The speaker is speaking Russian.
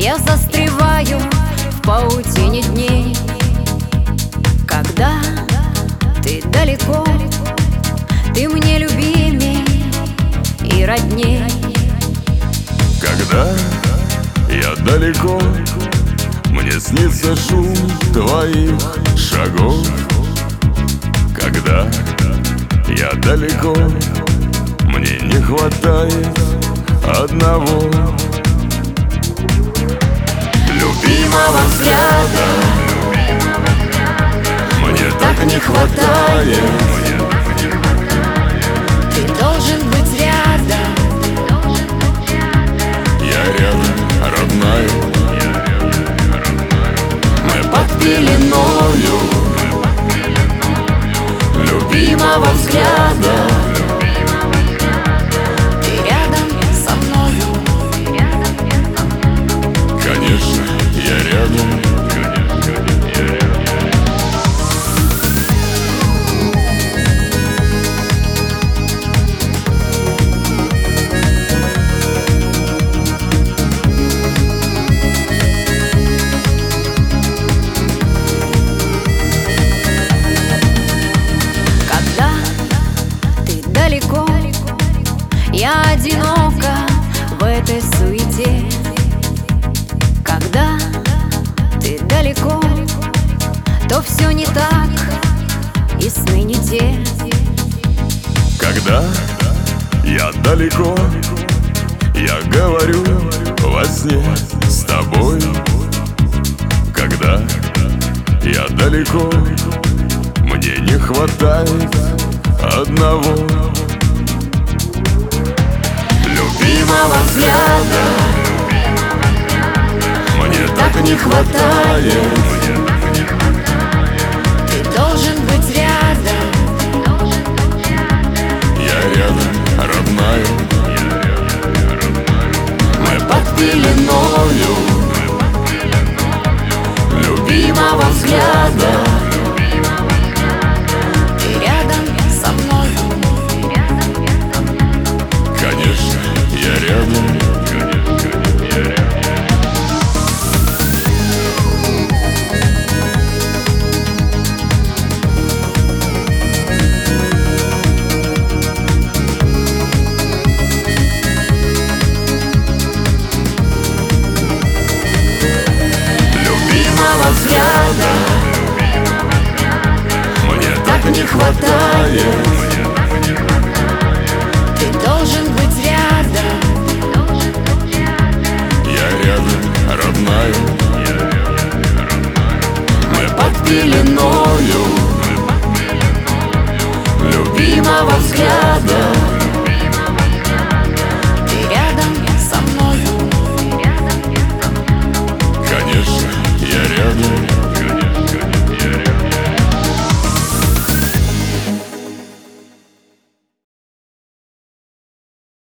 Я застреваю в паутине дней. Когда ты далеко Ты мне любимей и родней. Когда я далеко Мне снится шум твоих шагов. Когда я далеко Мне не хватает одного. Любимого взгляда. Мне так не хватает Я одинока в этой суете. Когда ты далеко То все не так и сны не те. Когда я далеко Я говорю во сне с тобой. Когда я далеко Мне не хватает одного Любимого взгляда. Мне так не хватает